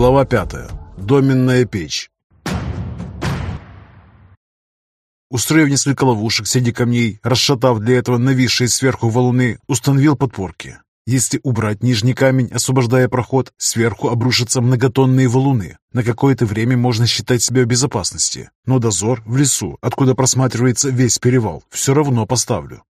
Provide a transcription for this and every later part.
Глава 5. Доменная печь. Устроив несколько ловушек среди камней, расшатав для этого нависшие сверху валуны, установил подпорки. Если убрать нижний камень, освобождая проход, сверху обрушатся многотонные валуны. На какое-то время можно считать себя в безопасности. Но дозор в лесу, откуда просматривается весь перевал, все равно поставлю.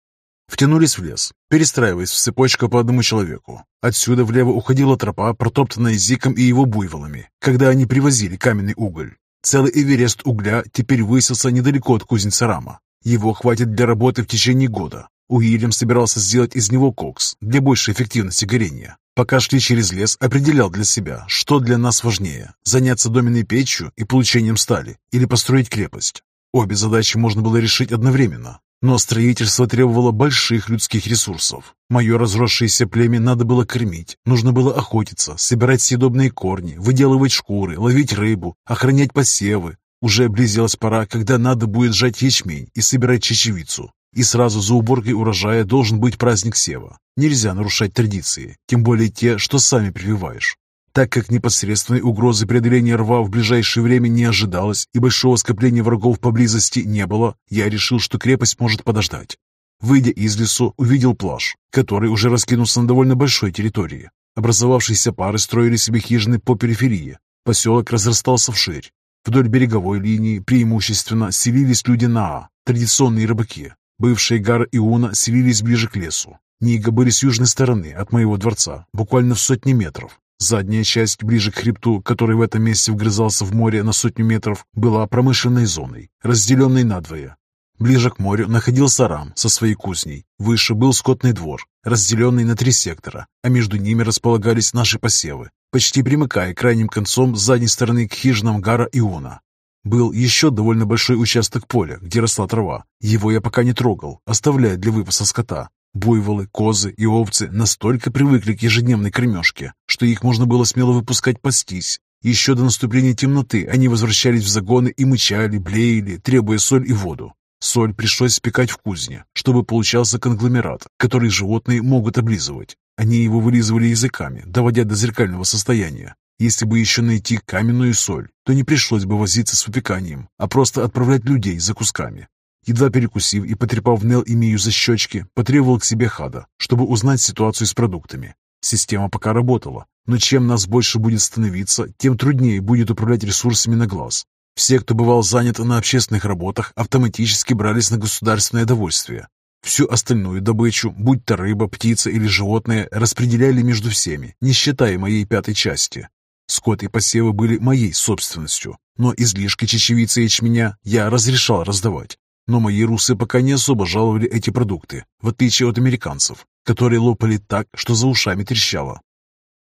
Втянулись в лес, перестраиваясь в цепочку по одному человеку. Отсюда влево уходила тропа, протоптанная Зиком и его буйволами, когда они привозили каменный уголь. Целый эверест угля теперь высился недалеко от кузницы Рама. Его хватит для работы в течение года. Уильям собирался сделать из него кокс для большей эффективности горения. Пока шли через лес, определял для себя, что для нас важнее – заняться доменной печью и получением стали или построить крепость. Обе задачи можно было решить одновременно, но строительство требовало больших людских ресурсов. Мое разросшееся племя надо было кормить, нужно было охотиться, собирать съедобные корни, выделывать шкуры, ловить рыбу, охранять посевы. Уже близилась пора, когда надо будет сжать ячмень и собирать чечевицу. И сразу за уборкой урожая должен быть праздник Сева. Нельзя нарушать традиции, тем более те, что сами прививаешь. Так как непосредственной угрозы преодоления рва в ближайшее время не ожидалось и большого скопления врагов поблизости не было, я решил, что крепость может подождать. Выйдя из лесу, увидел плаж, который уже раскинулся на довольно большой территории. Образовавшиеся пары строили себе хижины по периферии. Поселок разрастался вширь. Вдоль береговой линии преимущественно селились люди Наа, традиционные рыбаки. Бывшие Гар и Уна селились ближе к лесу. Нига были с южной стороны от моего дворца, буквально в сотни метров. Задняя часть, ближе к хребту, который в этом месте вгрызался в море на сотню метров, была промышленной зоной, разделенной надвое. Ближе к морю находился Рам со своей кузней. Выше был скотный двор, разделенный на три сектора, а между ними располагались наши посевы, почти примыкая крайним концом с задней стороны к хижинам Гара и Уна. Был еще довольно большой участок поля, где росла трава. Его я пока не трогал, оставляя для выпаса скота. Буйволы, козы и овцы настолько привыкли к ежедневной кормежке, что их можно было смело выпускать пастись. Еще до наступления темноты они возвращались в загоны и мычали, блеяли, требуя соль и воду. Соль пришлось спекать в кузне, чтобы получался конгломерат, который животные могут облизывать. Они его вылизывали языками, доводя до зеркального состояния. Если бы еще найти каменную соль, то не пришлось бы возиться с выпеканием, а просто отправлять людей за кусками. Едва перекусив и потрепав Нел и Мию за щечки, потребовал к себе Хада, чтобы узнать ситуацию с продуктами. Система пока работала, но чем нас больше будет становиться, тем труднее будет управлять ресурсами на глаз. Все, кто бывал занят на общественных работах, автоматически брались на государственное довольствие. Всю остальную добычу, будь то рыба, птица или животное, распределяли между всеми, не считая моей пятой части. Скот и посевы были моей собственностью, но излишки чечевицы и ячменя я разрешал раздавать. Но мои русы пока не особо жаловали эти продукты, в отличие от американцев, которые лопали так, что за ушами трещало.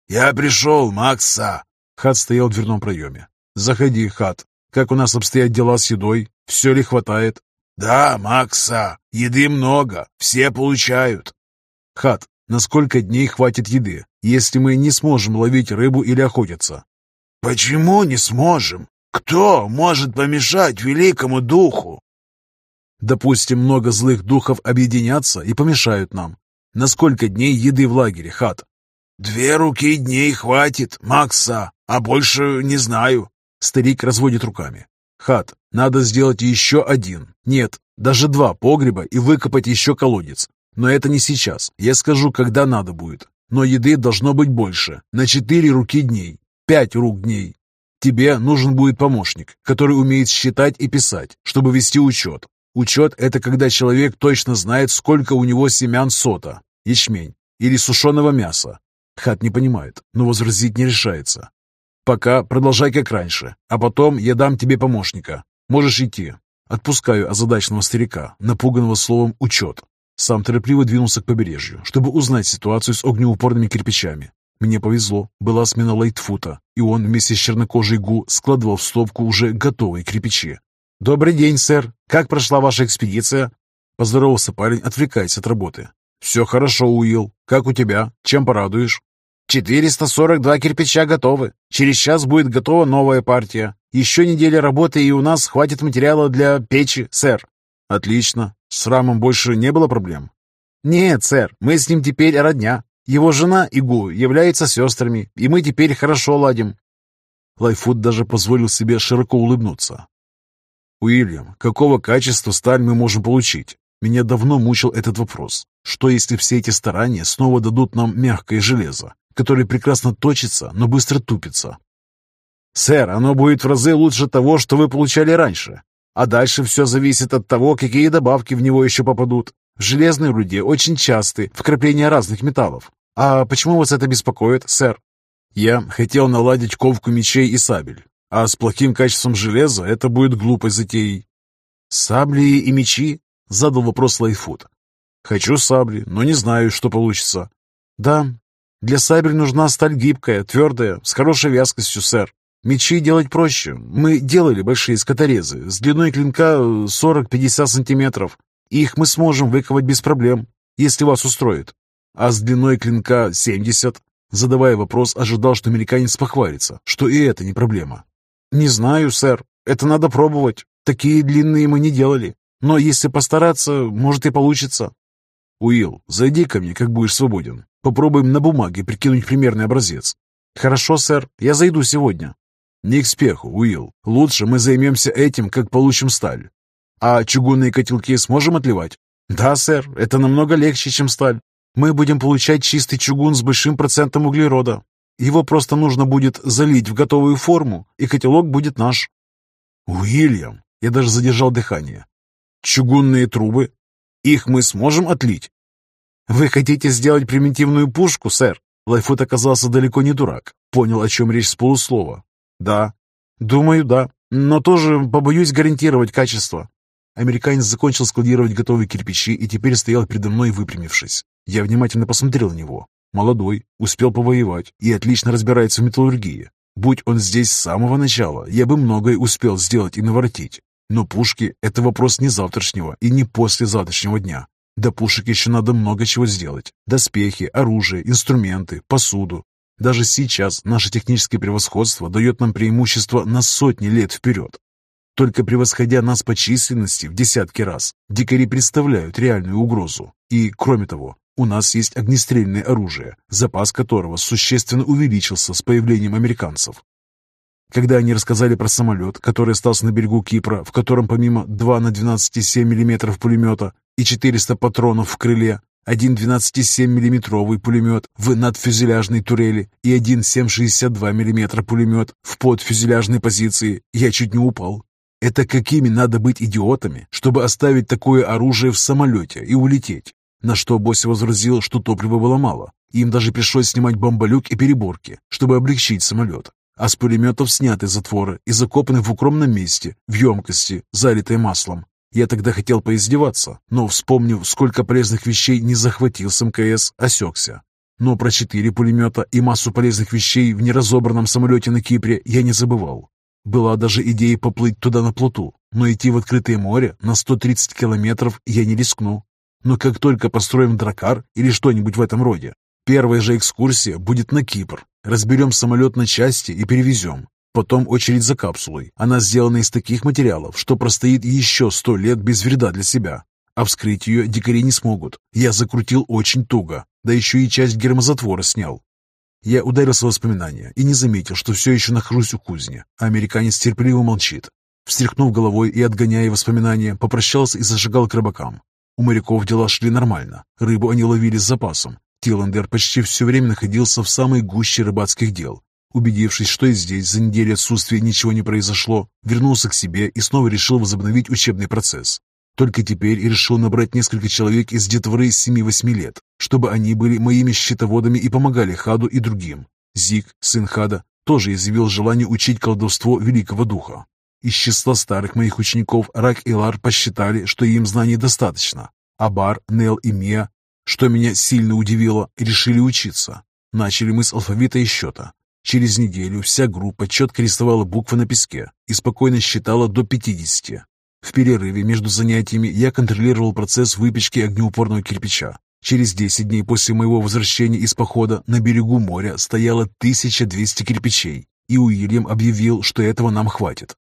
«Я пришел, Макса!» Хат стоял в дверном проеме. «Заходи, Хат. Как у нас обстоят дела с едой? Все ли хватает?» «Да, Макса, еды много, все получают». «Хат, на сколько дней хватит еды, если мы не сможем ловить рыбу или охотиться?» «Почему не сможем? Кто может помешать великому духу?» Допустим, много злых духов объединятся и помешают нам. На сколько дней еды в лагере, Хат? Две руки дней хватит, Макса, а больше не знаю. Старик разводит руками. Хат, надо сделать еще один. Нет, даже два погреба и выкопать еще колодец. Но это не сейчас. Я скажу, когда надо будет. Но еды должно быть больше. На четыре руки дней. Пять рук дней. Тебе нужен будет помощник, который умеет считать и писать, чтобы вести учет. Учет – это когда человек точно знает, сколько у него семян сота, ячмень или сушеного мяса. Хат не понимает, но возразить не решается. Пока продолжай как раньше, а потом я дам тебе помощника. Можешь идти. Отпускаю озадаченного старика, напуганного словом «учет». Сам торопливо двинулся к побережью, чтобы узнать ситуацию с огнеупорными кирпичами. Мне повезло, была смена Лайтфута, и он вместе с чернокожей Гу складывал в стопку уже готовые кирпичи. «Добрый день, сэр. Как прошла ваша экспедиция?» Поздоровался парень, отвлекаясь от работы. «Все хорошо, Уилл. Как у тебя? Чем порадуешь?» «442 кирпича готовы. Через час будет готова новая партия. Еще неделя работы, и у нас хватит материала для печи, сэр». «Отлично. С Рамом больше не было проблем?» «Нет, сэр. Мы с ним теперь родня. Его жена, Игу, является сестрами, и мы теперь хорошо ладим. Лайфуд даже позволил себе широко улыбнуться. «Уильям, какого качества сталь мы можем получить? Меня давно мучил этот вопрос. Что если все эти старания снова дадут нам мягкое железо, которое прекрасно точится, но быстро тупится? Сэр, оно будет в разы лучше того, что вы получали раньше. А дальше все зависит от того, какие добавки в него еще попадут. В железной руде очень часты вкрапления разных металлов. А почему вас это беспокоит, сэр? Я хотел наладить ковку мечей и сабель. А с плохим качеством железа это будет глупой затеей. «Сабли и мечи?» — задал вопрос Лайфуд. «Хочу сабли, но не знаю, что получится». «Да, для сабель нужна сталь гибкая, твердая, с хорошей вязкостью, сэр. Мечи делать проще. Мы делали большие скоторезы с длиной клинка 40-50 сантиметров. Их мы сможем выковать без проблем, если вас устроит. А с длиной клинка 70, задавая вопрос, ожидал, что американец похвалится, что и это не проблема. «Не знаю, сэр. Это надо пробовать. Такие длинные мы не делали. Но если постараться, может и получится». «Уилл, зайди ко мне, как будешь свободен. Попробуем на бумаге прикинуть примерный образец». «Хорошо, сэр. Я зайду сегодня». «Не к спеху, Уилл. Лучше мы займемся этим, как получим сталь. А чугунные котелки сможем отливать?» «Да, сэр. Это намного легче, чем сталь. Мы будем получать чистый чугун с большим процентом углерода. Его просто нужно будет залить в готовую форму, и котелок будет наш. Уильям, я даже задержал дыхание. Чугунные трубы? Их мы сможем отлить? Вы хотите сделать примитивную пушку, сэр? Лайфут оказался далеко не дурак. Понял, о чем речь с полуслова. Да. Думаю, да. Но тоже побоюсь гарантировать качество. Американец закончил складировать готовые кирпичи и теперь стоял передо мной, выпрямившись. Я внимательно посмотрел на него. Молодой, успел повоевать и отлично разбирается в металлургии. Будь он здесь с самого начала, я бы многое успел сделать и наворотить. Но пушки — это вопрос не завтрашнего и не послезавтрашнего дня. До пушек еще надо много чего сделать. Доспехи, оружие, инструменты, посуду. Даже сейчас наше техническое превосходство дает нам преимущество на сотни лет вперед. Только превосходя нас по численности в десятки раз, дикари представляют реальную угрозу. И, кроме того, у нас есть огнестрельное оружие, запас которого существенно увеличился с появлением американцев. Когда они рассказали про самолет, который остался на берегу Кипра, в котором помимо 2 на 12,7 мм пулемета и 400 патронов в крыле, один 12,7 мм пулемет в надфюзеляжной турели и один 7,62 мм пулемет в подфюзеляжной позиции, я чуть не упал. Это какими надо быть идиотами, чтобы оставить такое оружие в самолете и улететь? На что Босси возразил, что топлива было мало. Им даже пришлось снимать бомболюк и переборки, чтобы облегчить самолет. А с пулеметов сняты затворы и закопаны в укромном месте, в емкости, залитой маслом. Я тогда хотел поиздеваться, но, вспомнив, сколько полезных вещей не захватил с МКС, осекся. Но про четыре пулемета и массу полезных вещей в неразобранном самолете на Кипре я не забывал. Была даже идея поплыть туда на плоту, но идти в открытое море на 130 километров я не рискну. Но как только построим дракар или что-нибудь в этом роде, первая же экскурсия будет на Кипр. Разберем самолет на части и перевезем. Потом очередь за капсулой. Она сделана из таких материалов, что простоит еще сто лет без вреда для себя. А вскрыть ее дикари не смогут. Я закрутил очень туго, да еще и часть гермозатвора снял. Я ударился в воспоминания и не заметил, что все еще нахожусь у кузни, а американец терпеливо молчит. Встряхнув головой и отгоняя воспоминания, попрощался и зашагал к рыбакам. У моряков дела шли нормально. Рыбу они ловили с запасом. Тиландер почти все время находился в самой гуще рыбацких дел. Убедившись, что и здесь за неделю отсутствия ничего не произошло, вернулся к себе и снова решил возобновить учебный процесс. Только теперь и решил набрать несколько человек из детворы 7-8 лет, чтобы они были моими счетоводами и помогали Хаду и другим. Зик, сын Хада, тоже изъявил желание учить колдовство Великого Духа. Из числа старых моих учеников Рак и Лар посчитали, что им знаний достаточно, а Бар, Нел и Мия, что меня сильно удивило, решили учиться. Начали мы с алфавита и счета. Через неделю вся группа четко рисовала буквы на песке и спокойно считала до 50. В перерыве между занятиями я контролировал процесс выпечки огнеупорного кирпича. Через 10 дней после моего возвращения из похода на берегу моря стояло 1200 кирпичей, и Уильям объявил, что этого нам хватит.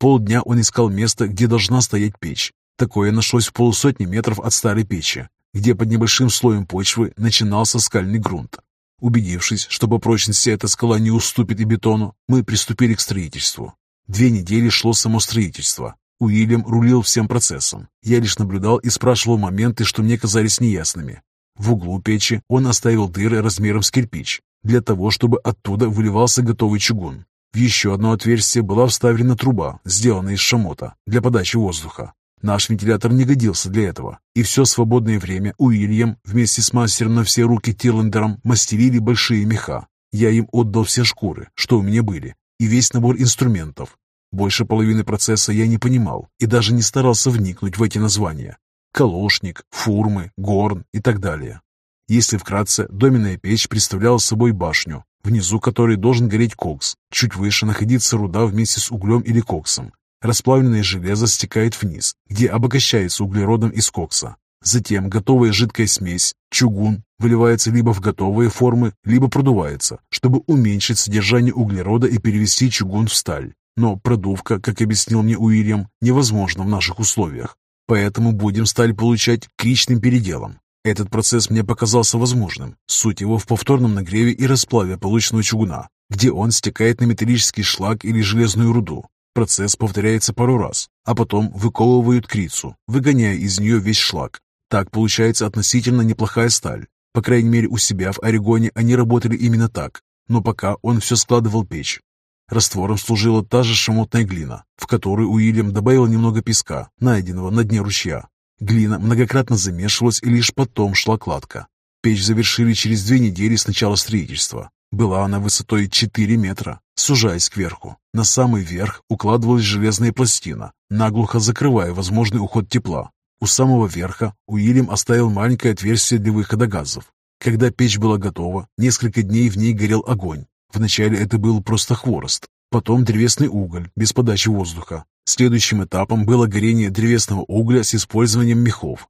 Полдня он искал место, где должна стоять печь. Такое нашлось в полусотни метров от старой печи, где под небольшим слоем почвы начинался скальный грунт. Убедившись, что по прочности эта скала не уступит и бетону, мы приступили к строительству. Две недели шло само строительство. Уильям рулил всем процессом. Я лишь наблюдал и спрашивал моменты, что мне казались неясными. В углу печи он оставил дыры размером с кирпич, для того, чтобы оттуда выливался готовый чугун. В еще одно отверстие была вставлена труба, сделанная из шамота, для подачи воздуха. Наш вентилятор не годился для этого, и все свободное время Уильям вместе с мастером на все руки Тирлендером мастерили большие меха. Я им отдал все шкуры, что у меня были, и весь набор инструментов. Больше половины процесса я не понимал и даже не старался вникнуть в эти названия. Колошник, фурмы, горн и так далее. Если вкратце, доменная печь представляла собой башню, внизу которой должен гореть кокс, чуть выше находится руда вместе с углем или коксом, Расплавленное железо стекает вниз, где обогащается углеродом из кокса. Затем готовая жидкая смесь, чугун, выливается либо в готовые формы, либо продувается, чтобы уменьшить содержание углерода и перевести чугун в сталь. Но продувка, как объяснил мне Уильям, невозможна в наших условиях. Поэтому будем сталь получать кричным переделом. Этот процесс мне показался возможным. Суть его в повторном нагреве и расплаве полученного чугуна, где он стекает на металлический шлак или железную руду. Процесс повторяется пару раз, а потом выковывают крицу, выгоняя из нее весь шлак. Так получается относительно неплохая сталь. По крайней мере, у себя в Орегоне они работали именно так, но пока он все складывал печь. Раствором служила та же шамотная глина, в которую Уильям добавил немного песка, найденного на дне ручья. Глина многократно замешивалась и лишь потом шла кладка. Печь завершили через две недели с начала строительства. Была она высотой 4 метра, сужаясь кверху. На самый верх укладывалась железная пластина, наглухо закрывая возможный уход тепла. У самого верха Уильям оставил маленькое отверстие для выхода газов. Когда печь была готова, несколько дней в ней горел огонь. Вначале это был просто хворост, потом древесный уголь без подачи воздуха. Следующим этапом было горение древесного угля с использованием мехов.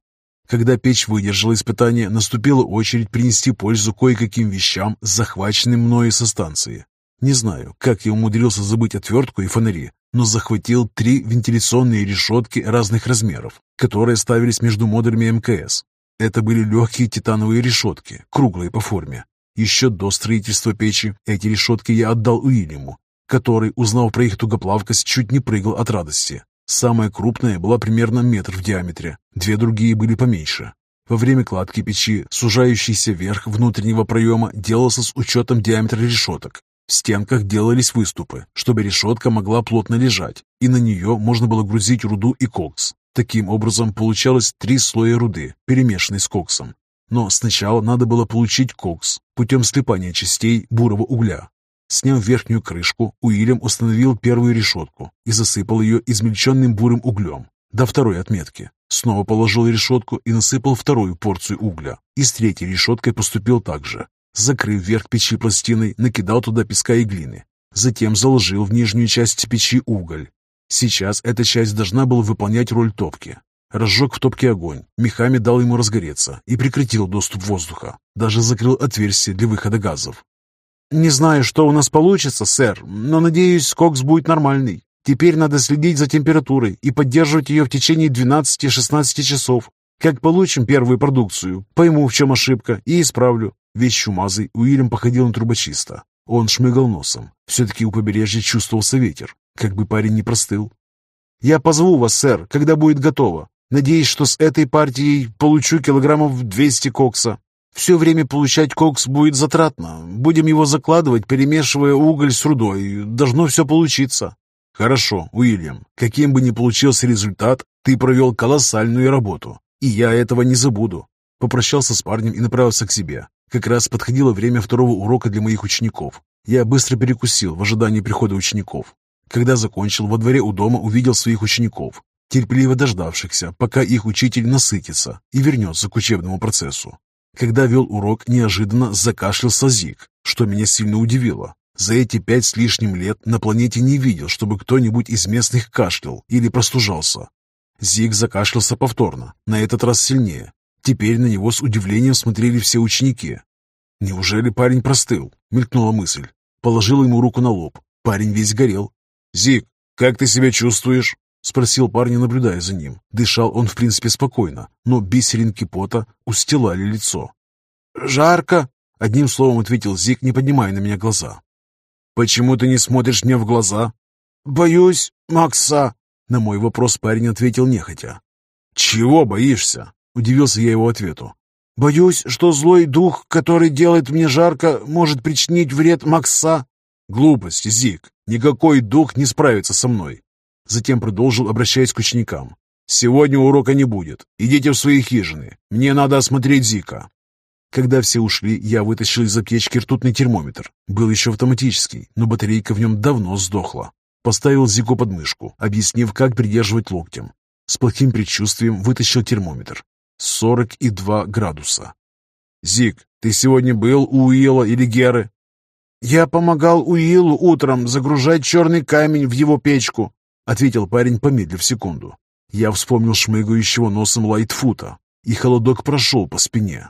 Когда печь выдержала испытание, наступила очередь принести пользу кое-каким вещам, захваченным мною со станции. Не знаю, как я умудрился забыть отвертку и фонари, но захватил три вентиляционные решетки разных размеров, которые ставились между модулями МКС. Это были легкие титановые решетки, круглые по форме. Еще до строительства печи эти решетки я отдал Уильяму, который, узнав про их тугоплавкость, чуть не прыгал от радости. Самая крупная была примерно метр в диаметре, две другие были поменьше. Во время кладки печи сужающийся верх внутреннего проема делался с учетом диаметра решеток. В стенках делались выступы, чтобы решетка могла плотно лежать, и на нее можно было грузить руду и кокс. Таким образом, получалось три слоя руды, перемешанной с коксом. Но сначала надо было получить кокс путем слипания частей бурого угля. Сняв верхнюю крышку, Уильям установил первую решетку и засыпал ее измельченным бурым углем до второй отметки. Снова положил решетку и насыпал вторую порцию угля. И с третьей решеткой поступил так же. Закрыв верх печи пластиной, накидал туда песка и глины. Затем заложил в нижнюю часть печи уголь. Сейчас эта часть должна была выполнять роль топки. Разжег в топке огонь, мехами дал ему разгореться и прекратил доступ воздуха. Даже закрыл отверстие для выхода газов. «Не знаю, что у нас получится, сэр, но, надеюсь, кокс будет нормальный. Теперь надо следить за температурой и поддерживать ее в течение 12-16 часов. Как получим первую продукцию, пойму, в чем ошибка, и исправлю». Весь чумазый Уильям походил на трубочиста. Он шмыгал носом. Все-таки у побережья чувствовался ветер, как бы парень не простыл. «Я позову вас, сэр, когда будет готово. Надеюсь, что с этой партией получу килограммов 200 кокса. Все время получать кокс будет затратно. Будем его закладывать, перемешивая уголь с рудой. Должно все получиться. Хорошо, Уильям. Каким бы ни получился результат, ты провел колоссальную работу. И я этого не забуду. Попрощался с парнем и направился к себе. Как раз подходило время второго урока для моих учеников. Я быстро перекусил в ожидании прихода учеников. Когда закончил, во дворе у дома увидел своих учеников, терпеливо дождавшихся, пока их учитель насытится и вернется к учебному процессу. Когда вел урок, неожиданно закашлялся Зиг, что меня сильно удивило. За эти пять с лишним лет на планете не видел, чтобы кто-нибудь из местных кашлял или простужался. Зиг закашлялся повторно, на этот раз сильнее. Теперь на него с удивлением смотрели все ученики. «Неужели парень простыл?» — мелькнула мысль. Положил ему руку на лоб. Парень весь горел. «Зиг, как ты себя чувствуешь?» — спросил парень, наблюдая за ним. Дышал он, в принципе, спокойно, но бисеринки пота устилали лицо. «Жарко. Одним словом ответил Зик, не поднимая на меня глаза. «Почему ты не смотришь мне в глаза?» «Боюсь, Макса», — на мой вопрос парень ответил нехотя. «Чего боишься?» — удивился я его ответу. «Боюсь, что злой дух, который делает мне жарко, может причинить вред Макса». «Глупости, Зик. Никакой дух не справится со мной». Затем продолжил, обращаясь к ученикам. «Сегодня урока не будет. Идите в свои хижины. Мне надо осмотреть Зика». Когда все ушли, я вытащил из аптечки ртутный термометр. Был еще автоматический, но батарейка в нем давно сдохла. Поставил Зику под мышку, объяснив, как придерживать локтем. С плохим предчувствием вытащил термометр. 42 градуса. «Зик, ты сегодня был у Уилла или Геры?» «Я помогал Уиллу утром загружать черный камень в его печку», ответил парень, помедлив секунду. Я вспомнил шмыгающего носом Лайтфута, и холодок прошел по спине.